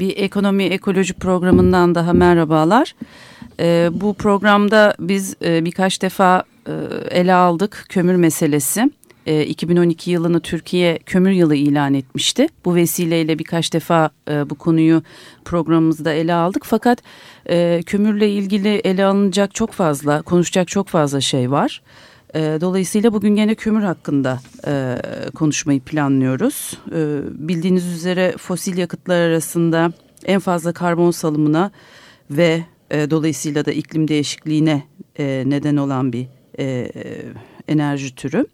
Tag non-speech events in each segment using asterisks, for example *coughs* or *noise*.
Bir ekonomi ekoloji programından daha merhabalar. Ee, bu programda biz e, birkaç defa e, ele aldık kömür meselesi. E, 2012 yılını Türkiye kömür yılı ilan etmişti. Bu vesileyle birkaç defa e, bu konuyu programımızda ele aldık. Fakat e, kömürle ilgili ele alınacak çok fazla, konuşacak çok fazla şey var. E, dolayısıyla bugün gene kömür hakkında e, konuşmayı planlıyoruz. E, bildiğiniz üzere fosil yakıtlar arasında en fazla karbon salımına ve e, dolayısıyla da iklim değişikliğine e, neden olan bir e, enerji türü.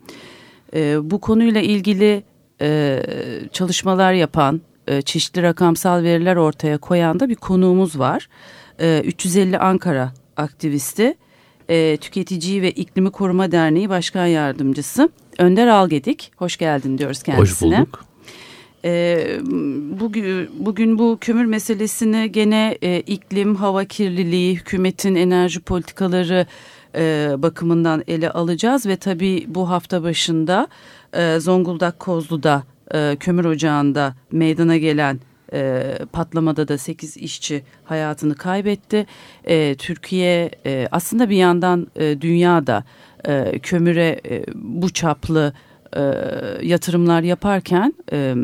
E, bu konuyla ilgili e, çalışmalar yapan, e, çeşitli rakamsal veriler ortaya koyan da bir konuğumuz var. E, 350 Ankara aktivisti, e, Tüketici ve İklimi Koruma Derneği Başkan Yardımcısı Önder Algedik. Hoş geldin diyoruz kendisine. Hoş bulduk. E, bugün, bugün bu kömür meselesini gene e, iklim, hava kirliliği, hükümetin enerji politikaları e, bakımından ele alacağız. Ve tabii bu hafta başında e, Zonguldak Kozlu'da e, kömür ocağında meydana gelen e, patlamada da 8 işçi hayatını kaybetti. E, Türkiye e, aslında bir yandan e, dünyada e, kömüre e, bu çaplı e, yatırımlar yaparken e,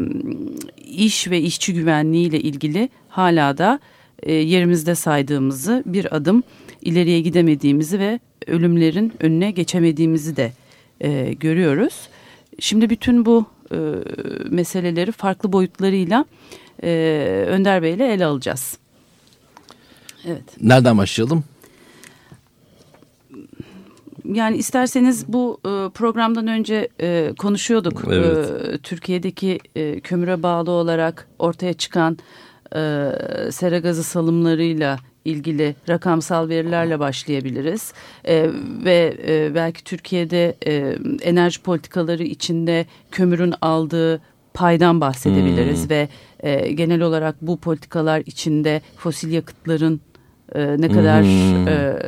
iş ve işçi güvenliği ile ilgili hala da e, yerimizde saydığımızı bir adım ileriye gidemediğimizi ve ölümlerin önüne geçemediğimizi de e, görüyoruz. Şimdi bütün bu e, meseleleri farklı boyutlarıyla e, Önder Bey ile ele alacağız. Evet. Nereden başlayalım? Yani isterseniz bu e, programdan önce e, konuşuyorduk. Evet. E, Türkiye'deki e, kömüre bağlı olarak ortaya çıkan e, sera gazı salımlarıyla ilgili rakamsal verilerle başlayabiliriz e, ve e, belki Türkiye'de e, enerji politikaları içinde kömürün aldığı paydan bahsedebiliriz hmm. ve e, genel olarak bu politikalar içinde fosil yakıtların e, ne kadar hmm. e,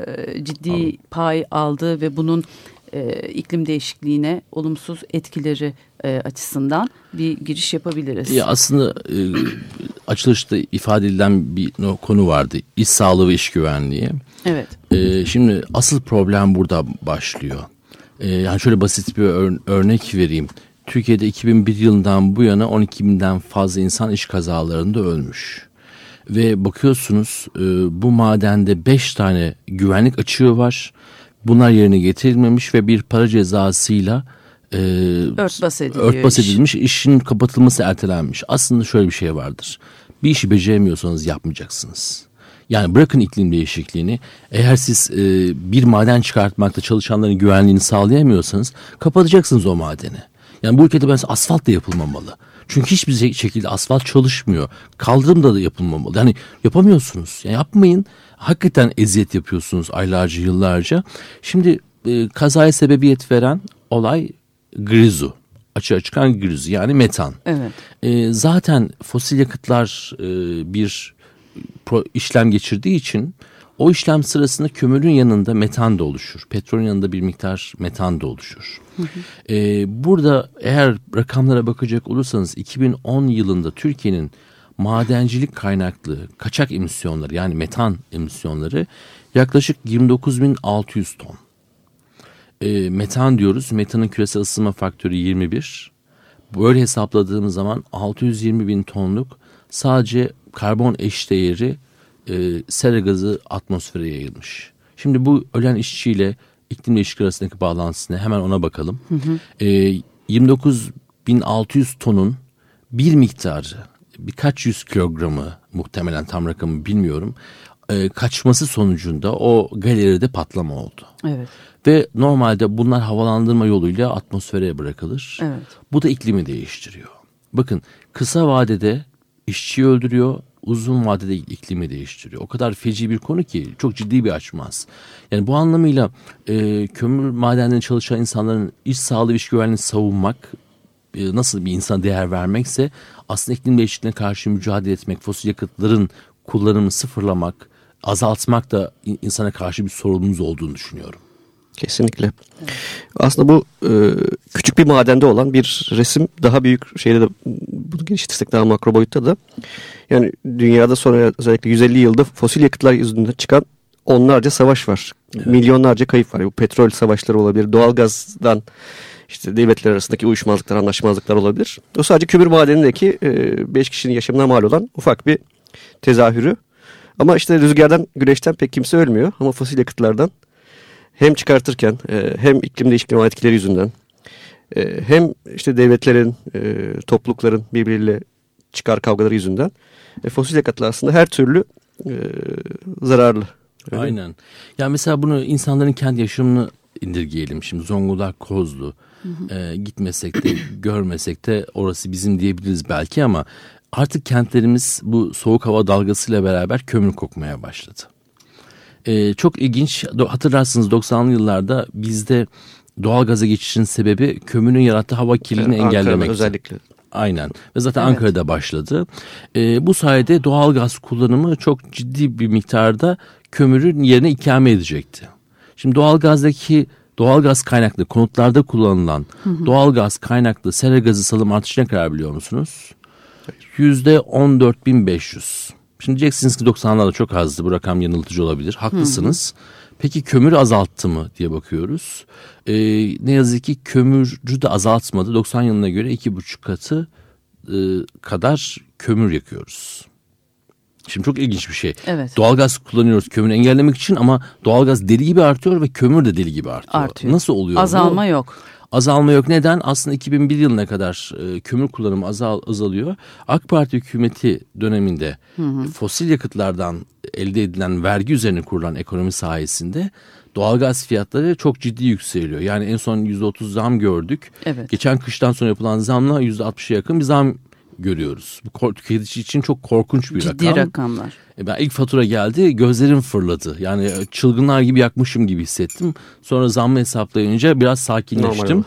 ciddi pay aldığı ve bunun e, iklim değişikliğine olumsuz etkileri e, açısından bir giriş yapabiliriz. Ya aslında e, açılışta ifade edilen bir konu vardı. İş sağlığı ve iş güvenliği. Evet. E, şimdi asıl problem burada başlıyor. E, yani şöyle basit bir ör, örnek vereyim. Türkiye'de 2001 yılından bu yana 12 binden fazla insan iş kazalarında ölmüş. Ve bakıyorsunuz e, bu madende 5 tane güvenlik açığı var. Bunlar yerine getirilmemiş ve bir para cezasıyla e, örtbas, örtbas edilmiş. Iş. işin kapatılması ertelenmiş. Aslında şöyle bir şey vardır. Bir işi beceremiyorsanız yapmayacaksınız. Yani bırakın iklim değişikliğini. Eğer siz e, bir maden çıkartmakta çalışanların güvenliğini sağlayamıyorsanız kapatacaksınız o madeni. Yani bu ülkede mesela asfalt da yapılmamalı. Çünkü hiçbir şekilde asfalt çalışmıyor. Kaldırım da, da yapılmamalı. Yani yapamıyorsunuz. Yani yapmayın. Hakikaten eziyet yapıyorsunuz aylarca, yıllarca. Şimdi e, kazaya sebebiyet veren olay grizu. Açığa çıkan grizu yani metan. Evet. E, zaten fosil yakıtlar e, bir pro, işlem geçirdiği için o işlem sırasında kömürün yanında metan da oluşur. Petrolün yanında bir miktar metan da oluşur. Hı hı. Ee, burada eğer rakamlara bakacak olursanız 2010 yılında Türkiye'nin madencilik kaynaklı kaçak emisyonları yani metan emisyonları yaklaşık 29.600 ton. E, metan diyoruz. Metanın küresel ısınma faktörü 21. Böyle hesapladığımız zaman 620 bin tonluk sadece karbon eşdeğeri e, sera gazı atmosfere yayılmış. Şimdi bu ölen işçiyle iklim değişikliği arasındaki bağlantısına hemen ona bakalım. Hı hı. E, 29.600 tonun bir miktarı birkaç yüz kilogramı muhtemelen tam rakamı bilmiyorum e, kaçması sonucunda o galeride patlama oldu. Evet. Ve normalde bunlar havalandırma yoluyla atmosfere bırakılır. Evet. Bu da iklimi değiştiriyor. Bakın kısa vadede işçiyi öldürüyor, uzun vadede iklimi değiştiriyor. O kadar feci bir konu ki çok ciddi bir açmaz. Yani bu anlamıyla e, kömür madenlerinde çalışan insanların iş sağlığı, iş güvenliğini savunmak, e, nasıl bir insan değer vermekse aslında iklim değişikliğine karşı mücadele etmek, fosil yakıtların kullanımını sıfırlamak, azaltmak da insana karşı bir sorumluluğumuz olduğunu düşünüyorum. Kesinlikle. Aslında bu e, küçük bir madende olan bir resim daha büyük şeyde de bunu geliştirsek daha makro boyutta da yani dünyada sonra özellikle 150 yılda fosil yakıtlar yüzünden çıkan onlarca savaş var. Evet. Milyonlarca kayıp var. Bu petrol savaşları olabilir. Doğalgazdan işte devletler arasındaki uyuşmazlıklar, anlaşmazlıklar olabilir. O sadece kömür madenindeki 5 e, kişinin yaşamına mal olan ufak bir tezahürü. Ama işte rüzgardan, güneşten pek kimse ölmüyor. Ama fosil yakıtlardan hem çıkartırken e, hem iklim değişikliği etkileri yüzünden e, hem işte devletlerin, e, toplulukların birbiriyle çıkar kavgaları yüzünden fosil yakıtlar aslında her türlü zararlı. Öyle Aynen. Mi? Ya mesela bunu insanların kendi yaşamını indirgeyelim. Şimdi Zonguldak, Kozlu hı hı. E, gitmesek de *coughs* görmesek de orası bizim diyebiliriz belki ama artık kentlerimiz bu soğuk hava dalgasıyla beraber kömür kokmaya başladı. E, çok ilginç hatırlarsınız 90'lı yıllarda bizde doğal gaza geçişin sebebi kömürün yarattığı hava kirliliğini evet, engellemek. özellikle. Aynen ve zaten evet. Ankara'da başladı. E, bu sayede doğal gaz kullanımı çok ciddi bir miktarda kömürün yerine ikame edecekti. Şimdi doğal gazdaki doğal gaz kaynaklı konutlarda kullanılan doğal gaz kaynaklı sera gazı salım artışı ne kadar biliyor musunuz? Yüzde 14.500. Şimdi diyeceksiniz ki 90'larda çok azdı bu rakam yanıltıcı olabilir. Haklısınız. Hı hı. Peki kömür azalttı mı diye bakıyoruz. Ee, ne yazık ki kömürcü de azaltmadı. 90 yılına göre iki buçuk katı e, kadar kömür yakıyoruz. Şimdi çok ilginç bir şey. Evet. Doğalgaz kullanıyoruz kömürü engellemek için ama doğalgaz deli gibi artıyor ve kömür de deli gibi artıyor. artıyor. Nasıl oluyor Azalma bu? yok. Azalma yok. Neden? Aslında 2001 yılına kadar e, kömür kullanımı azal, azalıyor. AK Parti hükümeti döneminde hı hı. fosil yakıtlardan elde edilen vergi üzerine kurulan ekonomi sayesinde doğalgaz fiyatları çok ciddi yükseliyor. Yani en son %30 zam gördük. Evet. Geçen kıştan sonra yapılan zamla %60'a yakın bir zam görüyoruz. Bu tüketici için çok korkunç bir Ciddi rakam. rakamlar. E ben ilk fatura geldi gözlerim fırladı. Yani e, çılgınlar gibi yakmışım gibi hissettim. Sonra zammı hesaplayınca biraz sakinleştim.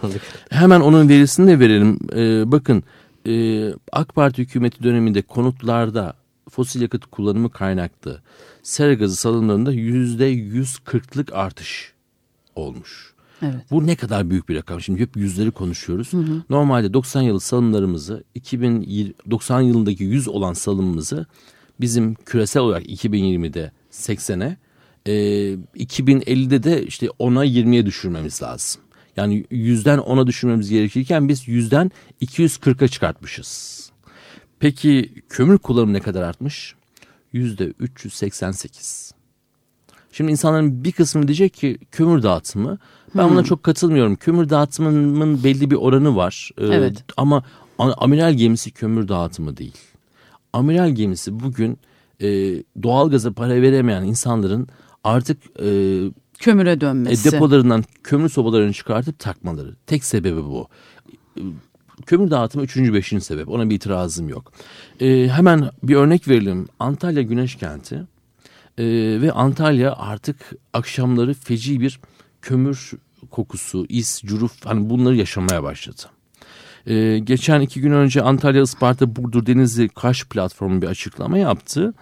Hemen onun verisini de verelim. Ee, bakın e, AK Parti hükümeti döneminde konutlarda fosil yakıt kullanımı kaynaklı sera gazı salımlarında yüzde yüz kırklık artış olmuş. Evet. Bu ne kadar büyük bir rakam. Şimdi hep yüzleri konuşuyoruz. Hı hı. Normalde 90 yılı salımlarımızı 2090 yılındaki 100 olan salımımızı bizim küresel olarak 2020'de 80'e e, 2050'de de işte 10'a 20'ye düşürmemiz lazım. Yani yüzden 10'a düşürmemiz gerekirken biz yüzden 240'a çıkartmışız. Peki kömür kullanımı ne kadar artmış? Yüzde 388. Şimdi insanların bir kısmı diyecek ki kömür dağıtımı. Ben hmm. buna çok katılmıyorum. Kömür dağıtımının belli bir oranı var. Ee, evet. Ama amiral gemisi kömür dağıtımı değil. Amiral gemisi bugün e, doğalgaza para veremeyen insanların artık e, kömüre dönmesi. E, depolarından kömür sobalarını çıkartıp takmaları. Tek sebebi bu. Kömür dağıtımı üçüncü, beşinci sebep. Ona bir itirazım yok. E, hemen bir örnek verelim. Antalya Güneş Kenti e, ve Antalya artık akşamları feci bir kömür kokusu, is, curuf hani bunları yaşamaya başladı. Ee, geçen iki gün önce Antalya, Isparta, Burdur, Denizli, Kaş platformu bir açıklama yaptı.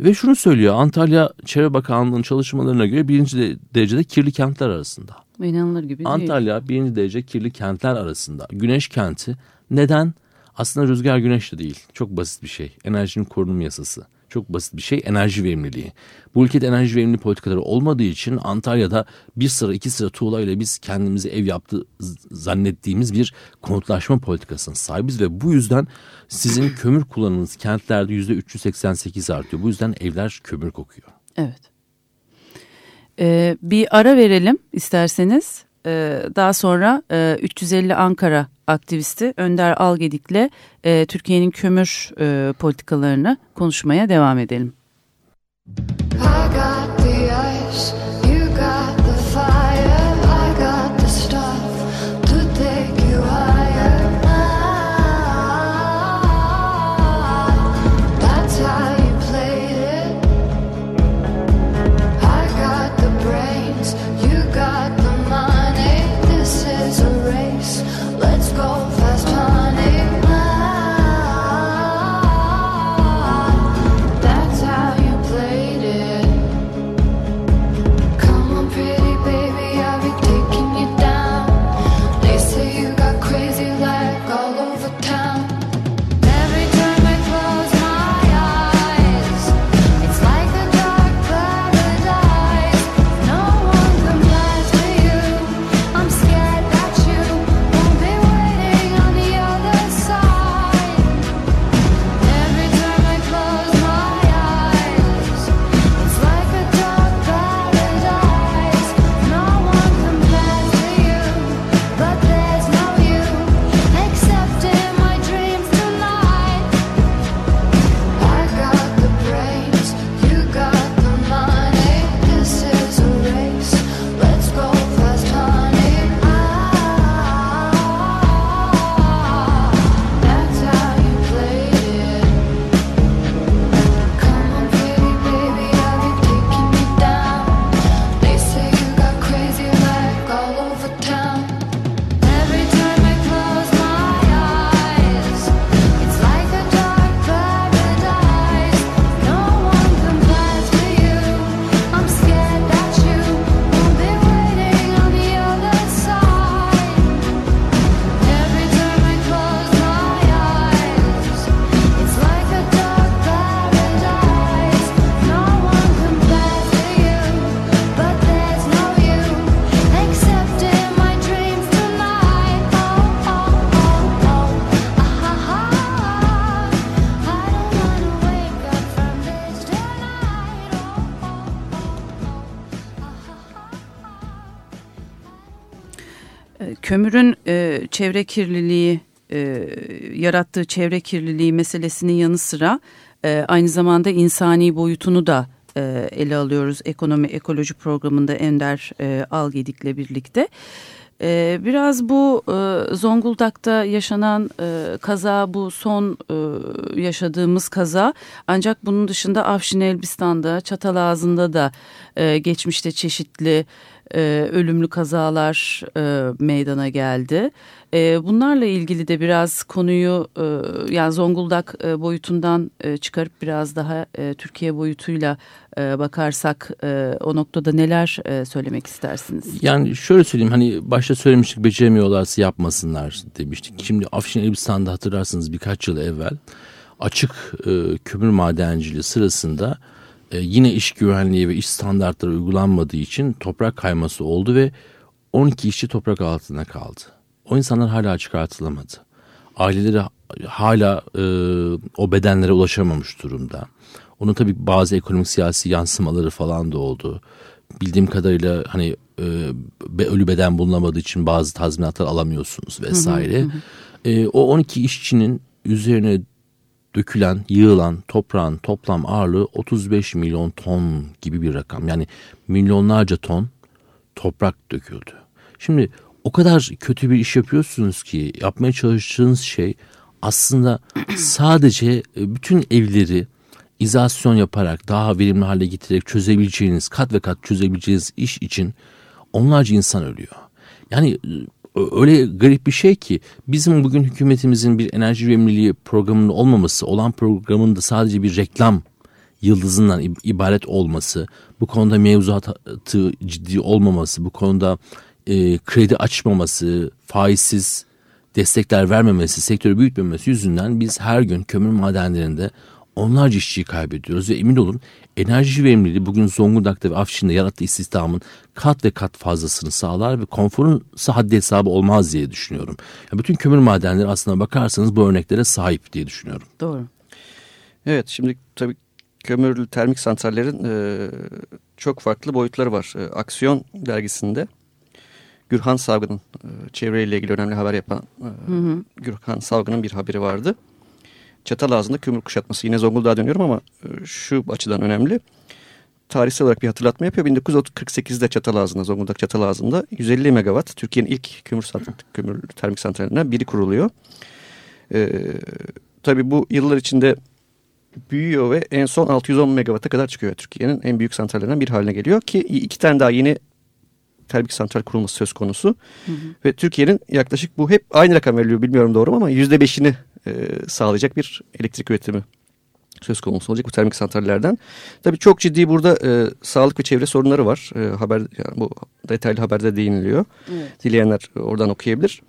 Ve şunu söylüyor Antalya Çevre Bakanlığı'nın çalışmalarına göre birinci derecede kirli kentler arasında. İnanılır gibi değil. Antalya birinci derece kirli kentler arasında. Güneş kenti neden? Aslında rüzgar güneş de değil. Çok basit bir şey. Enerjinin korunum yasası. Çok basit bir şey enerji verimliliği. Bu ülkede enerji verimli politikaları olmadığı için Antalya'da bir sıra iki sıra tuğla ile biz kendimizi ev yaptı zannettiğimiz bir konutlaşma politikasının sahibiz ve bu yüzden sizin *clears throat* kömür kullanımınız kentlerde yüzde 388 artıyor. Bu yüzden evler kömür kokuyor. Evet. Ee, bir ara verelim isterseniz. Ee, daha sonra e, 350 Ankara aktivisti Önder Algedik'le e, Türkiye'nin kömür e, politikalarını konuşmaya devam edelim. Kömürün e, çevre kirliliği e, yarattığı çevre kirliliği meselesinin yanı sıra e, aynı zamanda insani boyutunu da e, ele alıyoruz ekonomi ekoloji programında Ender e, Algedik'le birlikte. E, biraz bu e, Zonguldak'ta yaşanan e, kaza bu son e, yaşadığımız kaza ancak bunun dışında Afşin Elbistan'da Çatalazı'nda da e, geçmişte çeşitli e, ölümlü kazalar e, meydana geldi. E, bunlarla ilgili de biraz konuyu e, yani Zonguldak e, boyutundan e, çıkarıp biraz daha e, Türkiye boyutuyla e, bakarsak e, o noktada neler e, söylemek istersiniz? Yani şöyle söyleyeyim hani başta söylemiştik beceremiyorlarsa yapmasınlar demiştik. Şimdi Afşin Elbistan'da hatırlarsınız birkaç yıl evvel açık e, kömür madenciliği sırasında e, yine iş güvenliği ve iş standartları uygulanmadığı için toprak kayması oldu ve 12 işçi toprak altında kaldı. O insanlar hala çıkartılamadı. Aileleri hala e, o bedenlere ulaşamamış durumda. Onun tabii bazı ekonomik siyasi yansımaları falan da oldu. Bildiğim kadarıyla hani e, ölü beden bulunamadığı için bazı tazminatlar alamıyorsunuz vesaire. Hı hı hı. E, o 12 işçinin üzerine dökülen, yığılan toprağın toplam ağırlığı 35 milyon ton gibi bir rakam. Yani milyonlarca ton toprak döküldü. Şimdi o kadar kötü bir iş yapıyorsunuz ki yapmaya çalıştığınız şey aslında *clears throat* sadece e, bütün evleri izasyon yaparak daha verimli hale getirerek çözebileceğiniz kat ve kat çözebileceğiniz iş için onlarca insan ölüyor. Yani öyle garip bir şey ki bizim bugün hükümetimizin bir enerji verimliliği programının olmaması, olan programın da sadece bir reklam yıldızından ibaret olması, bu konuda mevzuatı ciddi olmaması, bu konuda e, kredi açmaması, faizsiz destekler vermemesi, sektörü büyütmemesi yüzünden biz her gün kömür madenlerinde onlarca işçiyi kaybediyoruz ve emin olun enerji verimliliği bugün Zonguldak'ta ve Afşin'de yarattığı istihdamın kat ve kat fazlasını sağlar ve konforun haddi hesabı olmaz diye düşünüyorum. Yani bütün kömür madenleri aslında bakarsanız bu örneklere sahip diye düşünüyorum. Doğru. Evet şimdi tabii kömürlü termik santrallerin e, çok farklı boyutları var. E, Aksiyon dergisinde Gürhan Savgı'nın e, çevreyle ilgili önemli haber yapan e, hı hı. Gürhan Savgı'nın bir haberi vardı. Çatal ağzında kömür kuşatması. Yine Zonguldak'a dönüyorum ama e, şu açıdan önemli. Tarihsel olarak bir hatırlatma yapıyor. 1948'de Çatal ağzında, Zonguldak Çatal ağzında 150 megawatt Türkiye'nin ilk kömür, santral, kömür termik santralinden biri kuruluyor. Ee, tabii bu yıllar içinde büyüyor ve en son 610 megawatt'a kadar çıkıyor. Türkiye'nin en büyük santrallerinden bir haline geliyor ki iki tane daha yeni termik santral kurulması söz konusu. Hı hı. Ve Türkiye'nin yaklaşık bu hep aynı rakam veriliyor bilmiyorum doğru mu ama yüzde beşini e, sağlayacak bir elektrik üretimi söz konusu olacak bu termik santrallerden. Tabii çok ciddi burada e, sağlık ve çevre sorunları var. E, haber yani bu detaylı haberde değiniliyor. Evet. Dileyenler oradan okuyabilir.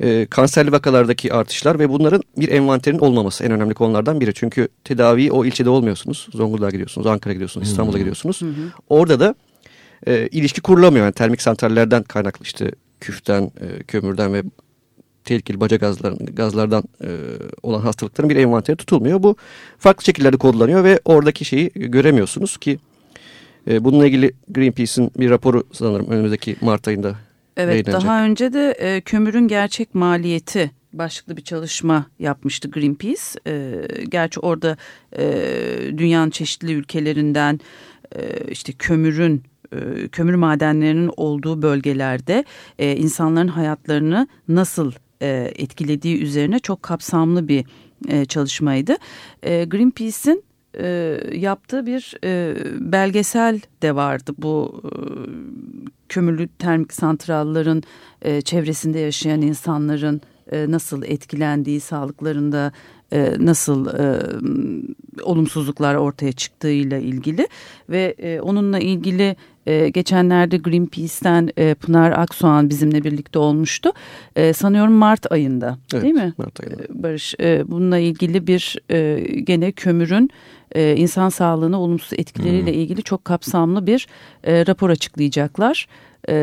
E, kanserli vakalardaki artışlar ve bunların bir envanterin olmaması en önemli konulardan biri. Çünkü tedavi o ilçede olmuyorsunuz. Zonguldak'a gidiyorsunuz, Ankara'ya gidiyorsunuz, İstanbul'a gidiyorsunuz. Hı hı. Orada da e, ilişki kurulamıyor. Yani termik santrallerden kaynaklı işte küften, e, kömürden ve tehlikeli baca gazların, gazlardan e, olan hastalıkların bir envanteri tutulmuyor. Bu farklı şekillerde kodlanıyor ve oradaki şeyi göremiyorsunuz ki e, bununla ilgili Greenpeace'in bir raporu sanırım önümüzdeki Mart ayında Evet daha önce de e, kömürün gerçek maliyeti başlıklı bir çalışma yapmıştı Greenpeace. E, gerçi orada e, dünyanın çeşitli ülkelerinden e, işte kömürün e, kömür madenlerinin olduğu bölgelerde e, insanların hayatlarını nasıl e, etkilediği üzerine çok kapsamlı bir e, çalışmaydı. E, Greenpeace'in yaptığı bir belgesel de vardı bu kömürlü termik santrallerin e, çevresinde yaşayan insanların nasıl etkilendiği sağlıklarında nasıl olumsuzluklar ortaya çıktığıyla ilgili ve onunla ilgili e, geçenlerde Greenpeace'ten e, Pınar Aksoğan bizimle birlikte olmuştu. E, sanıyorum Mart ayında evet, değil mi? Mart ayında. E, Barış e, bununla ilgili bir e, gene kömürün e, insan sağlığına olumsuz etkileriyle hmm. ilgili çok kapsamlı bir e, rapor açıklayacaklar. E,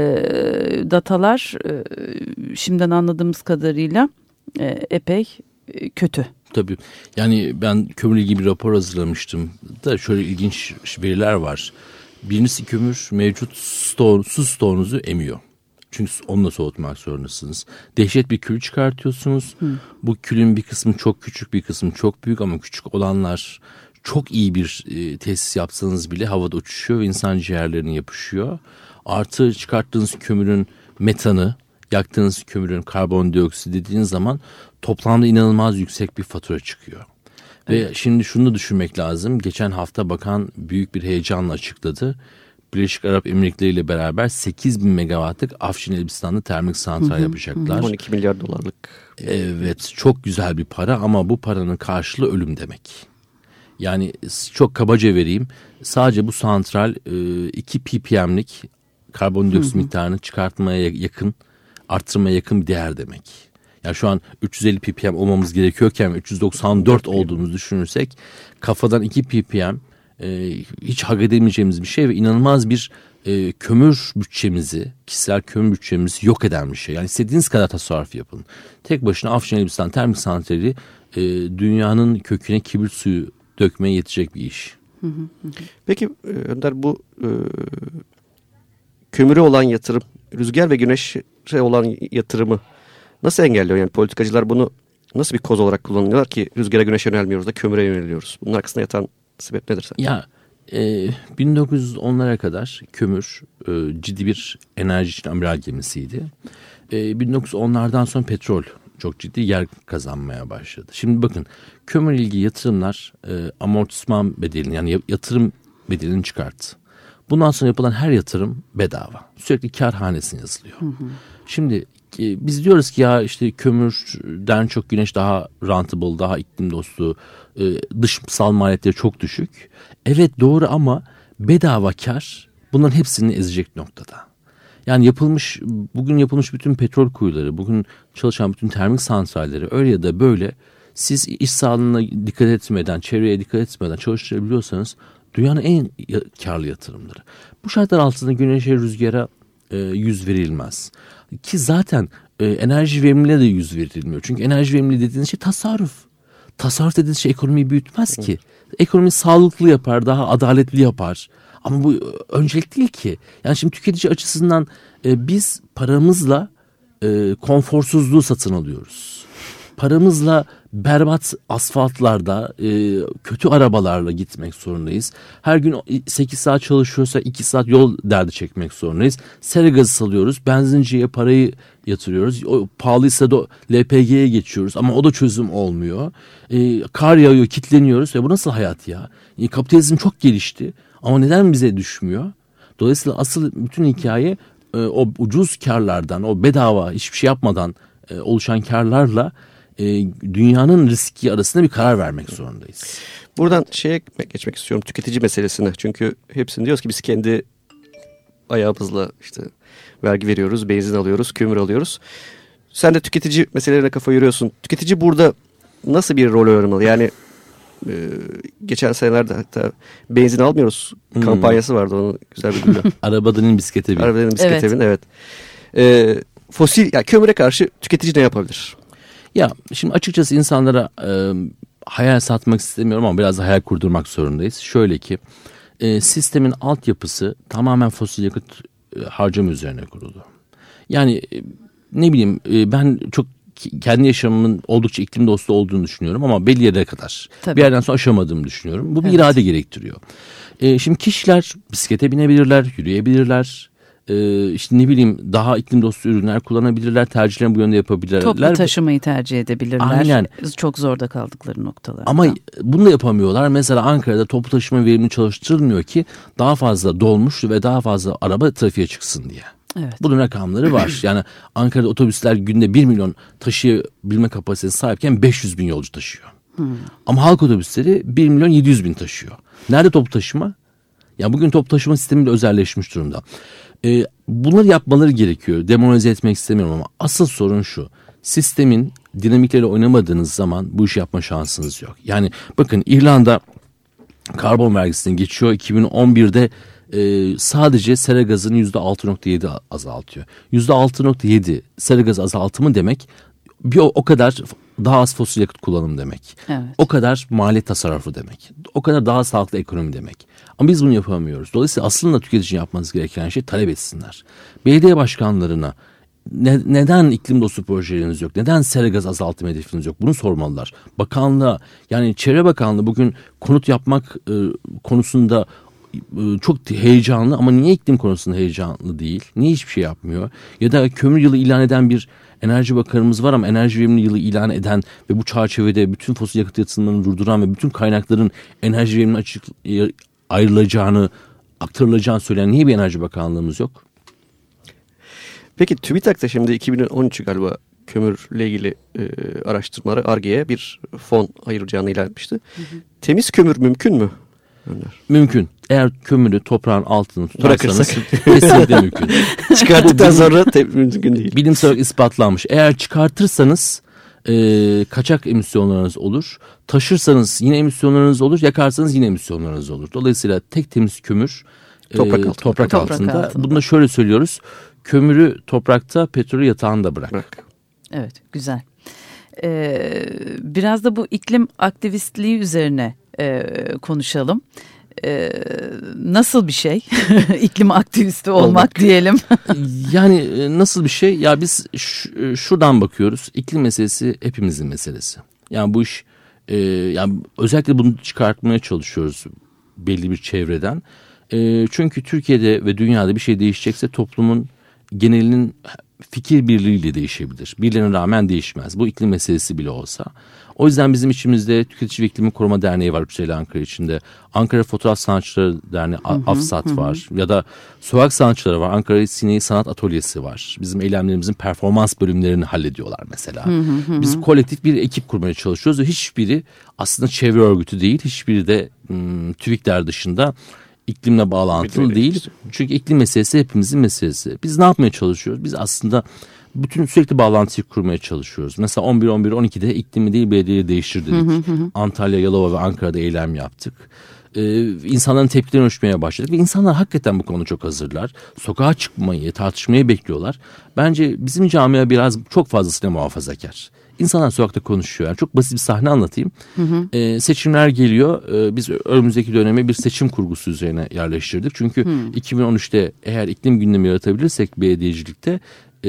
datalar e, şimdiden anladığımız kadarıyla e, epey e, kötü. Tabii yani ben kömürle ilgili bir rapor hazırlamıştım da şöyle ilginç veriler var. Birincisi kömür mevcut store, su stoğunuzu emiyor. Çünkü onunla soğutmak zorundasınız. Dehşet bir kül çıkartıyorsunuz. Hı. Bu külün bir kısmı çok küçük bir kısmı çok büyük ama küçük olanlar çok iyi bir e, tesis yapsanız bile havada uçuşuyor ve insan ciğerlerine yapışıyor. Artı çıkarttığınız kömürün metanı, yaktığınız kömürün karbondioksit dediğiniz zaman toplamda inanılmaz yüksek bir fatura çıkıyor. Evet. Ve şimdi şunu da düşünmek lazım. Geçen hafta bakan büyük bir heyecanla açıkladı. Birleşik Arap Emirlikleri ile beraber 8 bin megawattlık Afşin Elbistan'da termik santral yapacaklar. 12 milyar dolarlık. Evet çok güzel bir para ama bu paranın karşılığı ölüm demek. Yani çok kabaca vereyim. Sadece bu santral 2 ppm'lik karbondioksit miktarını çıkartmaya yakın, arttırmaya yakın bir değer demek. Yani şu an 350 ppm olmamız gerekiyorken 394 olduğumuzu düşünürsek kafadan 2 ppm e, hiç hak edemeyeceğimiz bir şey ve inanılmaz bir e, kömür bütçemizi, kişisel kömür bütçemizi yok eden bir şey. Yani istediğiniz kadar tasarruf yapın. Tek başına Afşin Elbistan termik santrali e, dünyanın köküne kibrit suyu dökmeye yetecek bir iş. Peki e, Önder bu e, kömüre olan yatırım, rüzgar ve güneşe olan yatırımı nasıl engelliyor? Yani politikacılar bunu nasıl bir koz olarak kullanıyorlar ki rüzgara güneşe yönelmiyoruz da kömüre yöneliyoruz? Bunun arkasında yatan sebep nedir sence? Ya e, 1910'lara kadar kömür e, ciddi bir enerji için amiral gemisiydi. E, 1910'lardan sonra petrol çok ciddi yer kazanmaya başladı. Şimdi bakın kömür ilgili yatırımlar e, amortisman bedelini yani yatırım bedelini çıkarttı. Bundan sonra yapılan her yatırım bedava. Sürekli kar hanesine yazılıyor. Hı hı. Şimdi biz diyoruz ki ya işte kömürden çok güneş daha rentable, daha iklim dostu, e, dışsal maliyetleri çok düşük. Evet doğru ama bedava kar bunların hepsini ezecek noktada. Yani yapılmış bugün yapılmış bütün petrol kuyuları, bugün çalışan bütün termik santralleri öyle ya da böyle siz iş sağlığına dikkat etmeden, çevreye dikkat etmeden çalıştırabiliyorsanız dünyanın en karlı yatırımları. Bu şartlar altında güneşe, rüzgara e, yüz verilmez. Ki zaten e, enerji verimliliğine de yüz verilmiyor. Çünkü enerji verimliliği dediğiniz şey tasarruf. Tasarruf dediğiniz şey ekonomiyi büyütmez ki. Ekonomi sağlıklı yapar, daha adaletli yapar. Ama bu öncelik değil ki. Yani şimdi tüketici açısından e, biz paramızla e, konforsuzluğu satın alıyoruz. Paramızla berbat asfaltlarda e, kötü arabalarla gitmek zorundayız. Her gün 8 saat çalışıyorsa 2 saat yol derdi çekmek zorundayız. Sera gazı salıyoruz. Benzinciye parayı yatırıyoruz. O pahalıysa da LPG'ye geçiyoruz ama o da çözüm olmuyor. E, kar yağıyor, kitleniyoruz ve bu nasıl hayat ya? E, kapitalizm çok gelişti ama neden bize düşmüyor? Dolayısıyla asıl bütün hikaye e, o ucuz karlardan, o bedava hiçbir şey yapmadan e, oluşan karlarla e, dünyanın riski arasında bir karar vermek zorundayız. Buradan şeye geçmek istiyorum tüketici meselesine. Çünkü hepsini diyoruz ki biz kendi ayağımızla işte vergi veriyoruz, benzin alıyoruz, kömür alıyoruz. Sen de tüketici meselelerine kafa yoruyorsun. Tüketici burada nasıl bir rol oynamalı? Yani e, geçen senelerde hatta benzin almıyoruz hmm. kampanyası vardı. Onu güzel bir cümle. *laughs* Arabadanın bisiklete bin. Arabadanın bisiklete evet. bin evet. E, fosil yani kömüre karşı tüketici ne yapabilir? Ya şimdi açıkçası insanlara e, hayal satmak istemiyorum ama biraz da hayal kurdurmak zorundayız. Şöyle ki e, sistemin altyapısı tamamen fosil yakıt e, harcama üzerine kurulu. Yani e, ne bileyim e, ben çok kendi yaşamımın oldukça iklim dostu olduğunu düşünüyorum ama belli yere kadar. Tabii. Bir yerden sonra aşamadığımı düşünüyorum. Bu bir evet. irade gerektiriyor. E, şimdi kişiler bisiklete binebilirler, yürüyebilirler, e, işte ne bileyim daha iklim dostu ürünler kullanabilirler. Tercihlerini bu yönde yapabilirler. Toplu taşımayı tercih edebilirler. Aynen. Çok zorda kaldıkları noktalar. Ama bunu da yapamıyorlar. Mesela Ankara'da toplu taşıma verimli çalıştırılmıyor ki daha fazla dolmuş ve daha fazla araba trafiğe çıksın diye. Evet. Bunun rakamları var. *clears throat* Yani Ankara'da otobüsler günde 1 milyon taşıyabilme kapasitesi sahipken 500 bin yolcu taşıyor. Hmm. Ama halk otobüsleri 1 milyon 700 bin taşıyor. Nerede toplu taşıma? Ya bugün toplu taşıma sistemi de özelleşmiş durumda. E, bunları yapmaları gerekiyor. Demoralize etmek istemiyorum ama asıl sorun şu. Sistemin dinamikleriyle oynamadığınız zaman bu işi yapma şansınız yok. Yani bakın İrlanda karbon vergisini geçiyor. 2011'de e, sadece sera gazını %6.7 azaltıyor. %6.7 sera gazı azaltımı demek bir o, o kadar daha az fosil yakıt kullanım demek. Evet. O kadar mali tasarrufu demek. O kadar daha sağlıklı ekonomi demek. Ama biz bunu yapamıyoruz. Dolayısıyla aslında tüketici yapmanız gereken şey talep etsinler. Belediye başkanlarına ne, neden iklim dostu projeleriniz yok? Neden sera gaz azaltım hedefiniz yok? Bunu sormalılar. Bakanlığa yani Çevre Bakanlığı bugün konut yapmak e, konusunda e, çok heyecanlı ama niye iklim konusunda heyecanlı değil? Niye hiçbir şey yapmıyor? Ya da kömür yılı ilan eden bir enerji bakanımız var ama enerji verimli yılı ilan eden ve bu çerçevede bütün fosil yakıt yatırımlarını durduran ve bütün kaynakların enerji verimli açık e, ayrılacağını aktarılacağını söyleyen niye bir enerji bakanlığımız yok? Peki TÜBİTAK'ta şimdi 2013 galiba kömürle ilgili e, araştırmaları ARGE'ye bir fon ayıracağını ilan etmişti. Hı hı. Temiz kömür mümkün mü? Önder. Mümkün. Eğer kömürü toprağın altını tutarsanız *laughs* kesinlikle mümkün. *laughs* Çıkarttıktan sonra mümkün değil. Bilimsel olarak ispatlanmış. Eğer çıkartırsanız e, kaçak emisyonlarınız olur. Taşırsanız yine emisyonlarınız olur. Yakarsanız yine emisyonlarınız olur. Dolayısıyla tek temiz kömür toprak, e, altında. toprak, toprak altında. altında. Bunu da şöyle söylüyoruz. Kömürü toprakta, petrolü yatağında bırak. bırak. Evet, güzel. Ee, biraz da bu iklim aktivistliği üzerine e, konuşalım. E, nasıl bir şey *laughs* iklim aktivisti olmak, olmak. diyelim. *laughs* yani e, nasıl bir şey? Ya biz e, şuradan bakıyoruz. İklim meselesi hepimizin meselesi. Yani bu iş e, yani özellikle bunu çıkartmaya çalışıyoruz belli bir çevreden. E, çünkü Türkiye'de ve dünyada bir şey değişecekse toplumun genelinin fikir birliğiyle değişebilir. Birilerine rağmen değişmez. Bu iklim meselesi bile olsa. O yüzden bizim içimizde Tüketici ve İklimi Koruma Derneği var Güzel Ankara içinde. Ankara Fotoğraf Sanatçıları Derneği hı hı, AFSAT hı. var. Ya da sokak sanatçıları var. Ankara Sineği Sanat Atölyesi var. Bizim eylemlerimizin performans bölümlerini hallediyorlar mesela. Hı hı hı. Biz kolektif bir ekip kurmaya çalışıyoruz ve hiçbiri aslında çevre örgütü değil. Hiçbiri de ım, TÜİK'ler dışında iklimle bağlantılı değil. Çünkü iklim meselesi hepimizin meselesi. Biz ne yapmaya çalışıyoruz? Biz aslında bütün sürekli bağlantıyı kurmaya çalışıyoruz. Mesela 11 11 12'de iklimi değil belediyeyi değiştir dedik. Antalya, Yalova ve Ankara'da eylem yaptık. Ee, insanların tepkilerini ölçmeye başladık ve insanlar hakikaten bu konuda çok hazırlar. Sokağa çıkmayı, tartışmayı bekliyorlar. Bence bizim camia biraz çok fazlasıyla muhafazakar. İnsanlar sokakta konuşuyor. Yani çok basit bir sahne anlatayım. Hı hı. Ee, seçimler geliyor. Ee, biz önümüzdeki döneme bir seçim kurgusu üzerine yerleştirdik. Çünkü hı. 2013'te eğer iklim gündemi yaratabilirsek belediyecilikte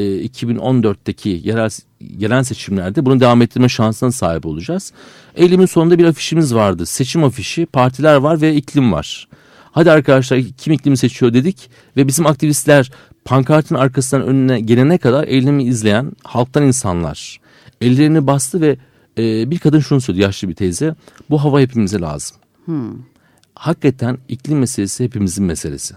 2014'teki e, yerel gelen seçimlerde bunu devam ettirme şansına sahip olacağız. Eylemin sonunda bir afişimiz vardı. Seçim afişi, partiler var ve iklim var. Hadi arkadaşlar kim iklimi seçiyor dedik ve bizim aktivistler pankartın arkasından önüne gelene kadar eylemi izleyen halktan insanlar ellerini bastı ve e, bir kadın şunu söyledi yaşlı bir teyze bu hava hepimize lazım. Hmm. Hakikaten iklim meselesi hepimizin meselesi.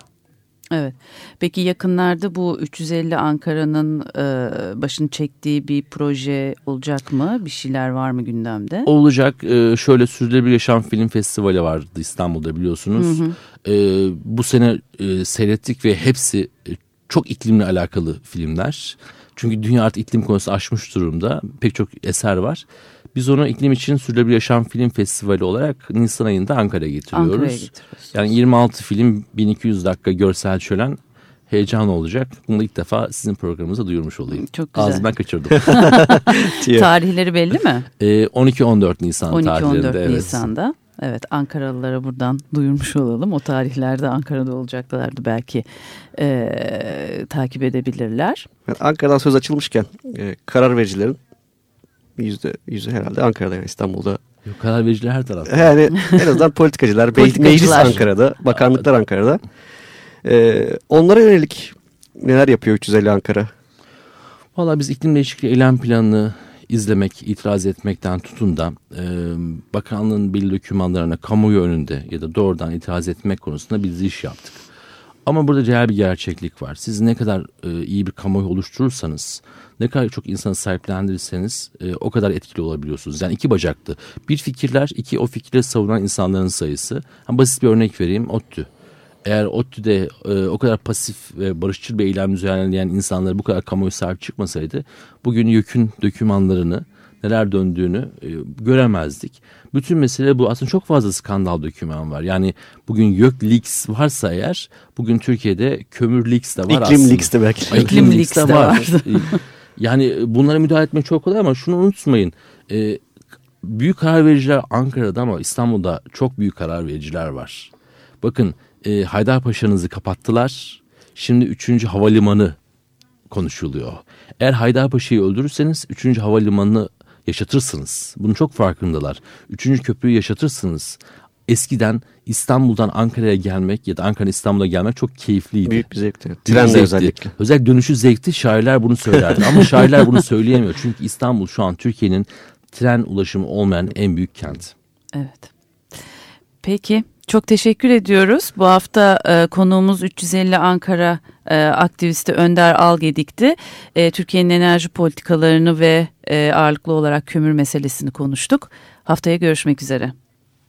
Evet. Peki yakınlarda bu 350 Ankara'nın e, başını çektiği bir proje olacak mı? Bir şeyler var mı gündemde? Olacak. E, şöyle Sürdürülebilir Yaşam Film Festivali vardı İstanbul'da biliyorsunuz. Hı hı. E, bu sene e, seyrettik ve hepsi e, çok iklimle alakalı filmler. Çünkü dünya artık iklim konusu aşmış durumda. Pek çok eser var. Biz onu iklim için sürdürülebilir yaşam film festivali olarak Nisan ayında Ankara'ya getiriyoruz. Ankara'ya getiriyoruz. Yani 26 film 1200 dakika görsel şölen heyecan olacak. Bunu ilk defa sizin programınıza duyurmuş olayım. Çok güzel. Ağzından kaçırdım. *laughs* Tarihleri belli mi? *laughs* 12-14 Nisan 12 tarihlerinde. 12-14 evet. Nisan'da. Evet Ankaralılara buradan duyurmuş olalım. O tarihlerde Ankara'da olacaklardı belki e, takip edebilirler. Yani Ankara'dan söz açılmışken e, karar vericilerin yüzde yüzü herhalde Ankara'da yani İstanbul'da. Yok, karar vericiler her tarafta. Yani en azından politikacılar, politikacılar. meclis Ankara'da, bakanlıklar Ankara'da. E, onlara yönelik neler yapıyor 350 Ankara? Valla biz iklim değişikliği eylem planını izlemek, itiraz etmekten tutun da e, bakanlığın belli dokümanlarına kamuoyu önünde ya da doğrudan itiraz etmek konusunda bir iş yaptık. Ama burada real bir gerçeklik var. Siz ne kadar e, iyi bir kamuoyu oluşturursanız, ne kadar çok insanı sahiplendirirseniz e, o kadar etkili olabiliyorsunuz. Yani iki bacaklı. Bir fikirler, iki o fikirleri savunan insanların sayısı. Ha, basit bir örnek vereyim. ODTÜ eğer ODTÜ'de e, o kadar pasif ve barışçıl bir eylem düzenleyen insanlar bu kadar kamuoyu sahip çıkmasaydı bugün YÖK'ün dokümanlarını neler döndüğünü e, göremezdik. Bütün mesele bu. Aslında çok fazla skandal doküman var. Yani bugün YÖK Leaks varsa eğer bugün Türkiye'de kömür Leaks de var İklim aslında. Leaks de belki. İklim, İklim Leaks de var. var. Yani bunlara müdahale etmek çok kolay ama şunu unutmayın. E, büyük karar vericiler Ankara'da ama İstanbul'da çok büyük karar vericiler var. Bakın e, Haydarpaşa'nızı kapattılar. Şimdi 3. havalimanı konuşuluyor. Eğer Haydarpaşa'yı öldürürseniz 3. havalimanını yaşatırsınız. Bunun çok farkındalar. 3. köprüyü yaşatırsınız. Eskiden İstanbul'dan Ankara'ya gelmek ya da Ankara'dan İstanbul'a gelmek çok keyifliydi. Büyük bir zevkti. Trenle özellikle. Özellikle dönüşü zevkti. Şairler bunu söylerdi. Ama şairler bunu söyleyemiyor. Çünkü İstanbul şu an Türkiye'nin tren ulaşımı olmayan en büyük kent. Evet. Peki çok teşekkür ediyoruz. Bu hafta e, konuğumuz 350 Ankara e, aktivisti Önder Algedik'ti. E, Türkiye'nin enerji politikalarını ve e, ağırlıklı olarak kömür meselesini konuştuk. Haftaya görüşmek üzere.